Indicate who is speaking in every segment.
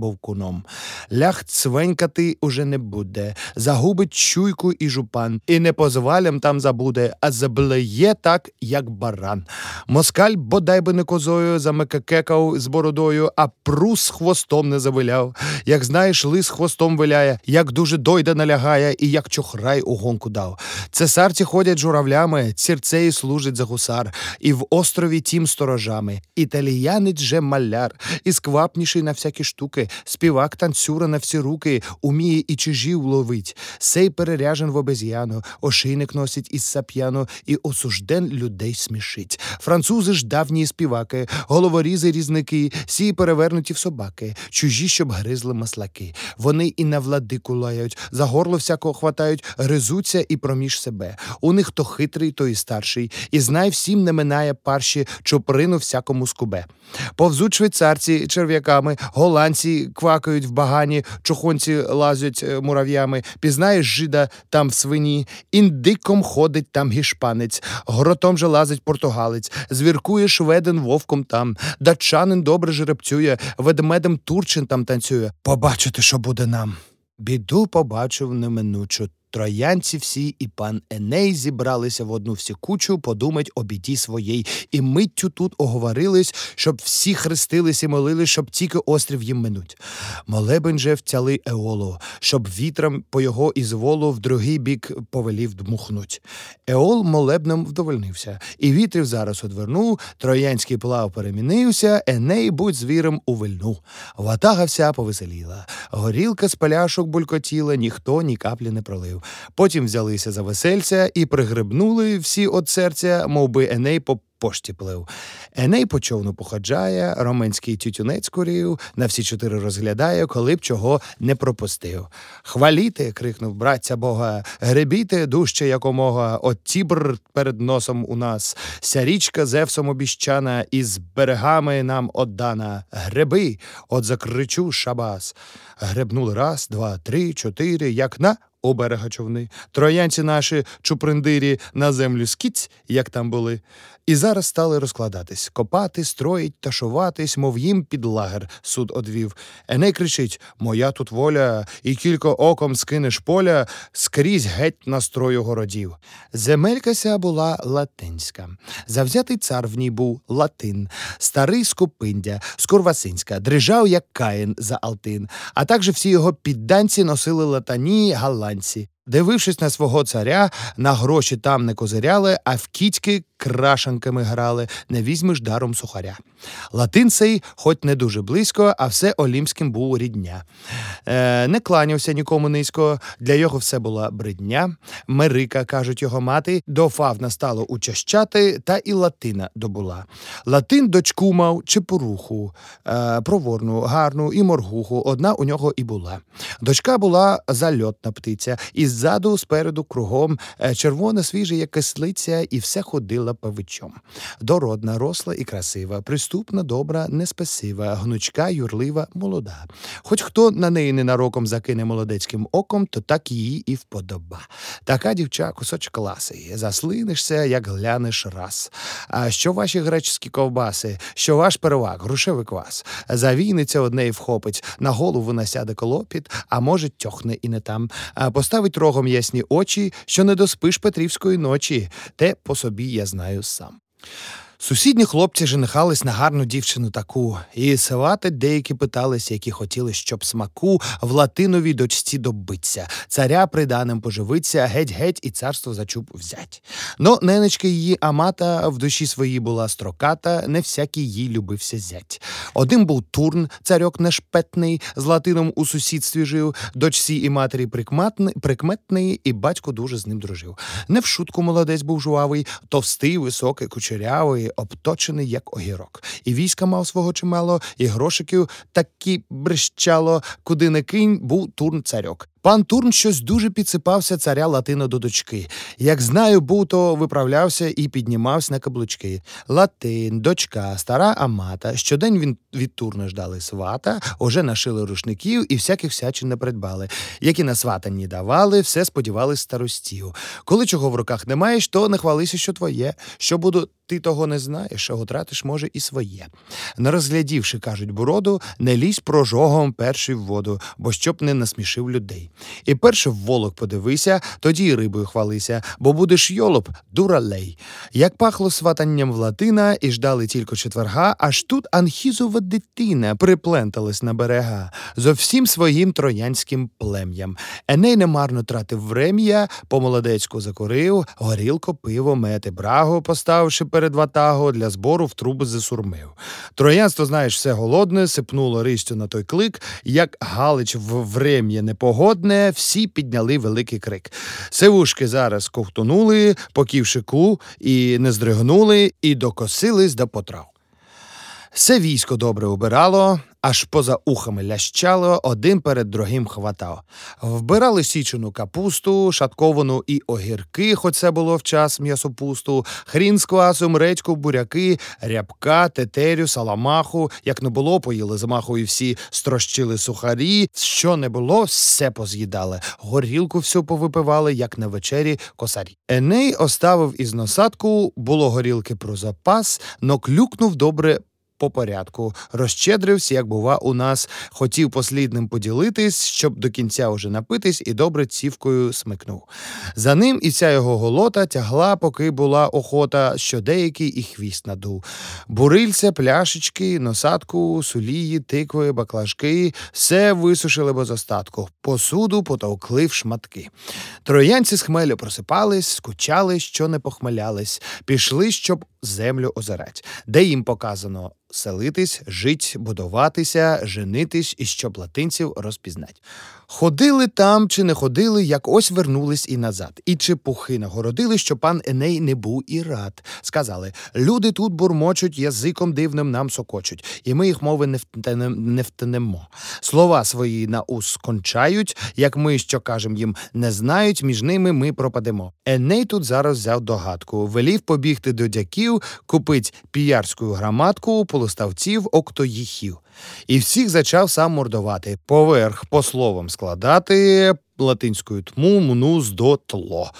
Speaker 1: бовкуном. Ляг цвенькати уже не буде, загубить чуйку і жупан, і не позвалям там забуде, а заблеє так, як баран. Москаль, бодай би не козою, замекекекав з бородою, а прус хвостом не завиляв. Як знаєш, лис хвостом виляє, як дуже дойда налягає, і як чохрай у гонку дав. Цесарці ходять журавлями, цірцеї служить за гусар, і в острові тім сторожами. Італіянець же маляр, і сквапніший на всякі штуки, співак танцюра на всі руки, уміє і чижів ловить. Сей переряжен в обезьяну, ошийник носить із сап'яну, і осужден людей смішить. Французи ж давні співаки, головорізи різники, сі перевернуті в собаки, чужі, щоб гризли маслаки. Вони і на владику лають, за горло всякого хватають, гризуться і проміж себе. У них то хитрий, то і старший, і знай всім не минає парші, чоприну всякому скубе. Повзуть швейцарці черв'яками, голландці квакають в багані, чухонці лазять е, мурав'ями, пізнаєш жида там в свині, індиком ходить там гішпанець, гротом же лазить португалець, звіркує шведен вовком там, датчанин добре жеребцює, ведмедем турчин там танцює. Побачити, що буде нам. Біду побачив неминучу. Троянці всі і пан Еней зібралися в одну всі кучу подумать о біді своїй, і миттю тут оговорились, щоб всі хрестились і молились, щоб тільки острів їм минуть. Молебень же втяли Еолу, щоб вітром по його ізволу в другий бік повелів дмухнуть. Еол молебнем вдовольнився, і вітрів зараз одвернув, троянський плав перемінився, Еней будь звіром увильнув. Ватага вся повеселіла. Горілка з паляшок булькотіла, ніхто ні каплі не пролив. Потім взялися за весельця і пригребнули всі от серця, мов би Еней по пошті плив. Еней по човну походжає, роменський тютюнець курів, на всі чотири розглядає, коли б чого не пропустив. Хваліте, крикнув братця Бога, гребіте дужче якомога, от тібр перед носом у нас, ся річка Зевсом обіщана, і з берегами нам отдана. Греби, от закричу шабас. Гребнули раз, два, три, чотири, як на у берега човни. Троянці наші чуприндирі на землю скіць, як там були. І зараз стали розкладатись, копати, строїть, ташуватись, мов їм під лагер суд одвів. Еней кричить: Моя тут воля, і кілько оком скинеш поля, скрізь геть настрою городів. Земелька ся була латинська. Завзятий цар в ній був латин, старий скупиндя, скурвасинська, дрижав, як каїн за Алтин, а також всі його підданці носили латані голландці. Дивившись на свого царя, на гроші там не козиряли, а в кітьки крашанками грали, не візьмеш даром сухаря. Латин цей, хоч не дуже близько, а все олімським був рідня. Е, Не кланявся нікому низько, для його все була бридня. Мерика, кажуть його мати, до фавна стало учащати, та і латина добула. Латин дочку мав чепуруху, е, проворну, гарну і моргуху, одна у нього і була. Дочка була зальотна птиця, і ззаду, спереду, кругом, е, червона, свіжа, як кислиця, і все ходила павичом. Дородна, росла і красива, приступна, добра, неспасива, гнучка, юрлива, молода. Хоч хто на неї ненароком закине молодецьким оком, то так її і вподоба. Така дівча кусочок класи, заслинишся, як глянеш раз. А що ваші греческі ковбаси, що ваш первак, грушевий квас, завійниця однеї вхопить, на голову насяде колопіт, а може, тьохне і не там, поставить рогом ясні очі, що не доспиш Петрівської ночі, те по собі я знаю сам. Сусідні хлопці женихались на гарну дівчину таку, і севати деякі питались, які хотіли, щоб смаку в латиновій дочці добиться, царя приданим поживиться, геть-геть, і царство за чуб взять. Но ненечка її амата в душі своїй була строката, не всякий їй любився зять. Один був турн, царьок нешпетний, з латином у сусідстві жив, дочці і матері прикметний, і батько дуже з ним дружив. Не в шутку молодець був жуавий, товстий, високий, кучерявий, обточений, як огірок. І війська мав свого чимало, і грошиків такі брещало, куди не кинь, був турн царьок. Пан Турн щось дуже підсипався царя Латина до дочки. Як знаю, був, то виправлявся і піднімався на каблучки. Латин, дочка, стара Амата. Щодень він від Турна ждали свата, уже нашили рушників і всяких всячин не придбали. Які на сватанні давали, все сподівались старостів. Коли чого в руках не маєш, то не хвалися, що твоє. Що буду, ти того не знаєш, а утратиш, може, і своє. Не розглядівши, кажуть, бороду, не лізь прожогом перший в воду, бо щоб не насмішив людей. І перше в волок подивися, тоді й рибою хвалися, бо будеш йолоп, дуралей. Як пахло сватанням в латина, і ждали тільки четверга, аж тут анхізова дитина припленталась на берега зо всім своїм троянським плем'ям. Еней немарно тратив врем'я, по молодецьку закурив, горілко, пиво, мети, брагу, поставивши перед ватагу, для збору в труби засурмив. Троянство, знаєш, все голодне, сипнуло ристю на той клик, як Галич в врем'я непогодне, всі підняли великий крик. Сивушки зараз ковтонули, поківши ку, і не здригнули, і докосились до потрав. Все військо добре убирало, аж поза ухами лящало, один перед другим хватав. Вбирали січену капусту, шатковану і огірки, хоч це було в час м'ясопусту, хрін з квасом, редьку, буряки, рябка, тетерю, саламаху. Як не було, поїли замаху і всі строщили сухарі. Що не було, все поз'їдали. Горілку всю повипивали, як на вечері косарі. Еней оставив із носатку, було горілки про запас, но клюкнув добре по порядку, розщедрився, як бува, у нас, хотів послідним поділитись, щоб до кінця уже напитись, і добре цівкою смикнув. За ним і вся його голота тягла, поки була охота, що деякий і хвіст надув. Бурильця, пляшечки, носатку, сулії, тикви, баклажки, все висушили без остатку. Посуду потовкли в шматки. Троянці з хмелю просипались, скучали, що не похмелялись, пішли, щоб землю озирать, де їм показано селитись, жить, будуватися, женитись і щоб латинців розпізнать. Ходили там чи не ходили, як ось вернулись і назад. І чепухи нагородили, що пан Еней не був і рад. Сказали: люди тут бурмочуть, язиком дивним нам сокочуть, і ми їх мови не втенем, не втенемо. Слова свої на ус кончають, як ми, що кажем їм, не знають, між ними ми пропадемо. Еней тут зараз взяв догадку, велів побігти до дяків, купить піярську граматку, полуставців, октоїхів. І всіх зачав сам мордувати, поверх по словам складати. Латинською тму, мнуз до тло.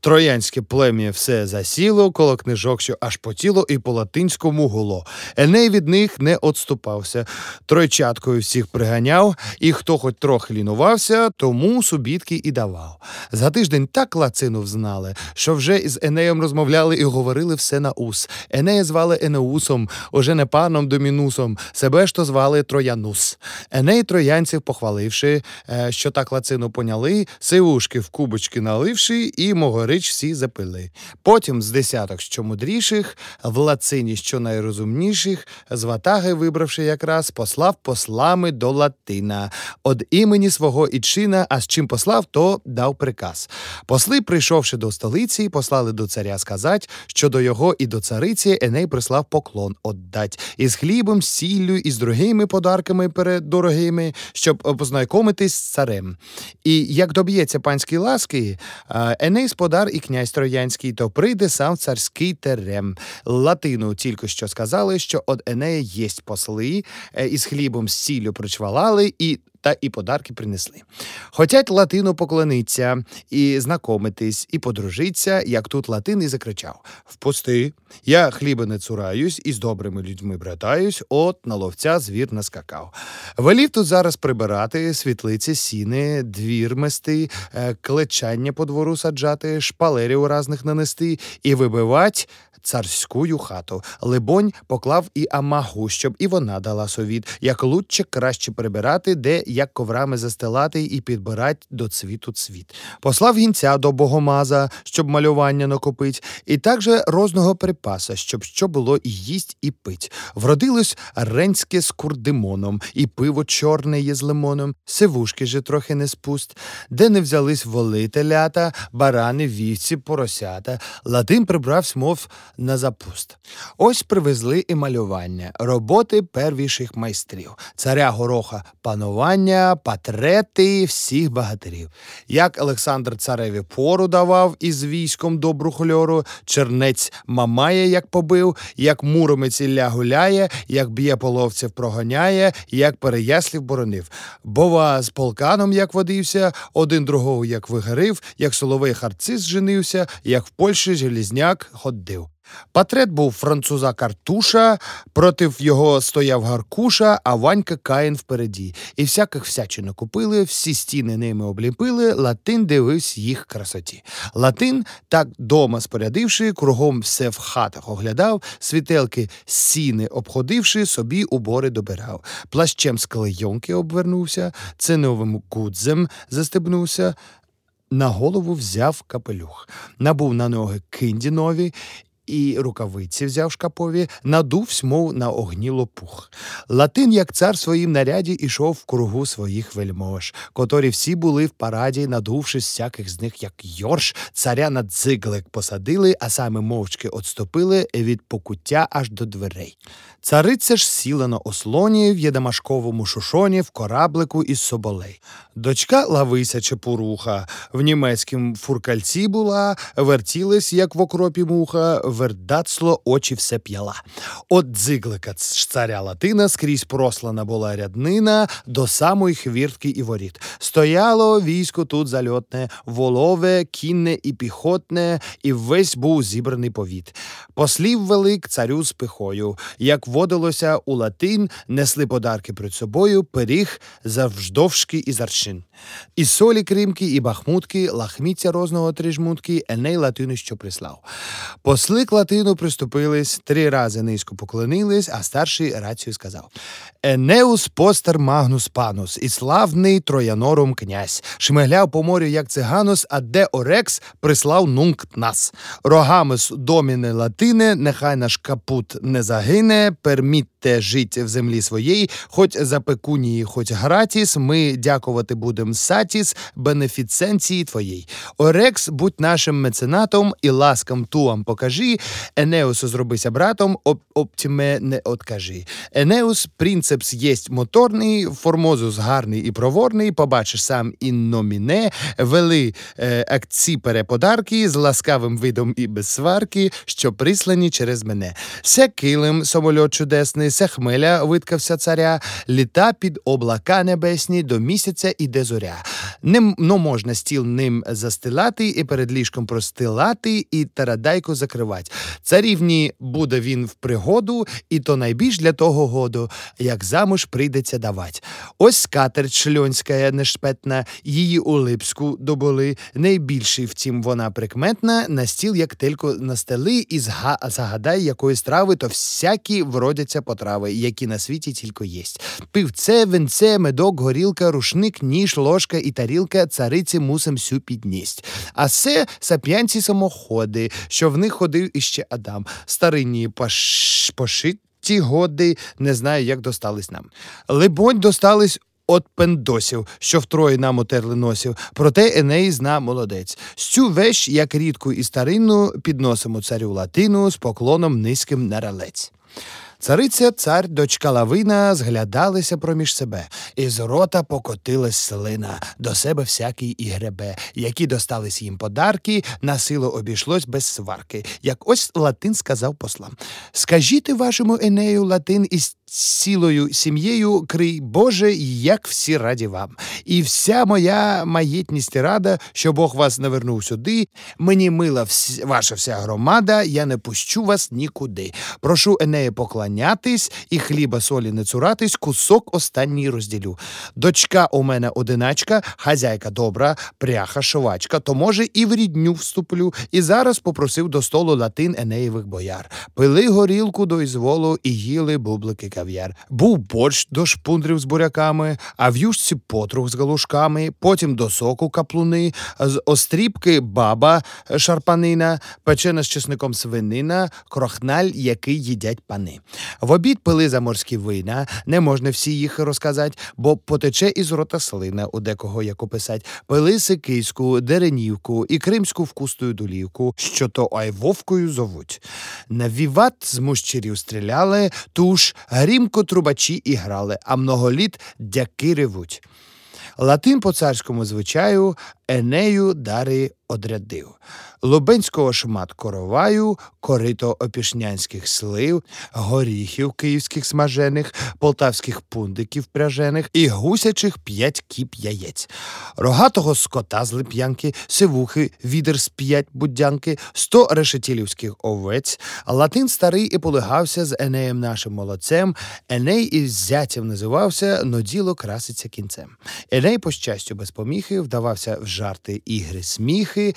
Speaker 1: Троянське плем'я все засіло, коло книжок, що аж по тіло, і по латинському гуло. Еней від них не отступався. Тройчаткою всіх приганяв, і хто хоч трохи лінувався, тому субітки і давав. За тиждень так лацину взнали, що вже із Енеєм розмовляли і говорили все на ус. Енея звали Енеусом, уже не паном Домінусом, себе ж то звали Троянус. Еней троянців, похваливши, е, що так лацину поняли, сивушки в кубочки наливши, і могорич всі запили. Потім з десяток що мудріших, в лацині що найрозумніших, з ватаги, вибравши якраз, послав послами до Латина, од імені свого ічина, а з чим послав, то дав приказ. Посли, прийшовши до столиці, послали до царя сказати, що до його і до цариці Еней прислав поклон отдать, із хлібом, сіллю, і з другими подарками перед дорогими, щоб познайомитись з царем. І як доб'ється панські ласки, а, Еней сподар і князь Троянський, то прийде сам царський терем. Латину тільки що сказали, що од Енея єсть посли, е, із хлібом з сіллю причвалали і. Та і подарки принесли. Хотять латину поклониться, і знакомитись, і подружиться, як тут латин і закричав: Впусти, я хліба не цураюсь, і з добрими людьми братаюсь, от на ловця звір наскакав. Велів тут зараз прибирати, світлиці, сіни, двір мести, е, клечання по двору саджати, шпалерів разних нанести і вибивать царськую хату. Либонь поклав і амагу, щоб і вона дала совіт, як лучше краще прибирати, де як коврами застилати і підбирать до цвіту цвіт. Послав гінця до богомаза, щоб малювання накопить, і також розного припаса, щоб що було і їсть, і пить. Вродилось ренське з курдимоном, і пиво чорне є з лимоном, сивушки же трохи не спуст, де не взялись воли телята, барани, вівці, поросята. Латин прибравсь, мов на запуст. Ось привезли і малювання, роботи первіших майстрів, царя гороха панування. Вітання, патрети всіх багатирів. Як Олександр Цареві пору давав із військом добру хольору, чернець мамає, як побив, як муромець Ілля гуляє, як б'є половців прогоняє, як переяслів боронив. Бова з полканом, як водився, один другого як вигорив, як соловей харцист женився, як в Польщі желізняк ходив. Патрет був француза Картуша, проти його стояв Гаркуша, а Ванька Каїн впереді. І всяких всячину купили, всі стіни ними обліпили, Латин дивився їх красоті. Латин, так дома спорядивши, кругом все в хатах оглядав, світелки сіни обходивши, собі убори добирав. Плащем з клейонки обвернувся, циновим кудзем застебнувся. На голову взяв капелюх, набув на ноги кинді нові і рукавиці взяв шкапові, надувсь, мов на огні лопух. Латин, як цар своїм наряді, ішов в кругу своїх вельмож, котрі всі були в параді, надувшись всяких з них, як йорш, царя на дзиглик посадили, а саме мовчки отступили від покуття аж до дверей. Цариця ж сіла на ослоні в єдамашковому шушоні в кораблику із соболей. Дочка Лавися Чепуруха в німецькім фуркальці була, вертілась, як в окропі муха, вердацло очі все п'яла. От дзиглика царя Латина скрізь прослана була ряднина до самої хвіртки і воріт. Стояло військо тут зальотне, волове, кінне і піхотне, і весь був зібраний повіт. Послів велик царю з пихою. Як водилося у латин, несли подарки перед собою, пиріг завждовшки і зарчин. І солі кримки, і бахмутки, лахміття розного трижмутки, еней латини, що прислав. Посли к латину приступились, три рази низько поклонились, а старший рацію сказав: Енеус постер магнус панус, і славний троянорум князь, шмигляв по морю, як циганус, а де Орекс прислав нункт нас. Рогамес доміне латине, нехай наш капут не загине, пермітте жить в землі своєї, хоч за пекунії, хоч гратіс, ми дякувати будем сатіс, бенефіценції твоєї. Орекс, будь нашим меценатом і ласкам туам покажи, Енеусу зробися братом, об, оптіме не откажи. Енеус принцепс єсть моторний, формозус гарний і проворний, побачиш сам інноміне, вели е, акці переподарки з ласкавим видом і без сварки, що прислані через мене. Се килим, самольот чудесний, се хмеля виткався царя, літа під облака небесні, до місяця іде зоря. Не ну, можна стіл ним застилати і перед ліжком простилати, і тарадайку закривати. Царівні буде він в пригоду, і то найбільш для того году, як замуж прийдеться давать. Ось скатерть шльонська нешпетна, її у Липську добули. Найбільший, втім, вона прикметна, на стіл, як тільки настели, і зга... загадай якої страви, то всякі вродяться потрави, які на світі тільки єсть. Пивце, винце, медок, горілка, рушник, ніж, ложка і тарілка цариці мусим всю підність. А це сап'янці самоходи, що в них ходив іще Адам, старинні паш... пошиті годи, не знаю, як достались нам. Либонь, достались. От пендосів, що втроє нам отерли носів, проте Еней зна молодець. Цю вещь, як рідку і старинну, підносимо царю латину з поклоном низьким на ралець. Цариця, цар, дочка Лавина зглядалися проміж себе, і з рота покотилась слина, до себе всякий і гребе, які достались їм подарки, на силу обійшлось без сварки. Як ось Латин сказав послам: Скажіть вашому Енею Латин із цілою сім'єю, крий Боже, як всі раді вам. І вся моя маєтність і рада, що Бог вас навернув сюди. Мені мила вс... ваша вся громада, я не пущу вас нікуди. Прошу Енея поклонятись і хліба солі не цуратись, кусок останній розділю. Дочка у мене одиначка, хазяйка добра, пряха, шовачка, то може і в рідню вступлю. І зараз попросив до столу латин Енеєвих бояр. Пили горілку до ізволу і їли бублики кав'яр. Був борщ до шпундрів з буряками, а в юшці потрух з галушками, потім до соку каплуни, з острібки баба шарпанина, печена з чесником свинина, крохналь, який їдять пани. В обід пили заморські вина, не можна всі їх розказати, бо потече із рота слина у декого, як описать. Пили сикийську, деренівку і кримську вкустую долівку, що то айвовкою зовуть. На віват з мущирів стріляли, туж грімко трубачі і грали, а многоліт дяки ревуть. Латин по царському звичаю Енею дари одрядив. Лубенського шмат короваю, корито опішнянських слив, горіхів київських смажених, полтавських пундиків пряжених і гусячих п'ять кіп яєць, рогатого скота з лип'янки, сивухи, відер з п'ять будянки, сто решетілівських овець. Латин старий і полегався з Енеєм нашим молодцем. Еней із зятям називався, но діло краситься кінцем. Еней, по щастю, без поміхи, вдавався в жарти ігри сміхи,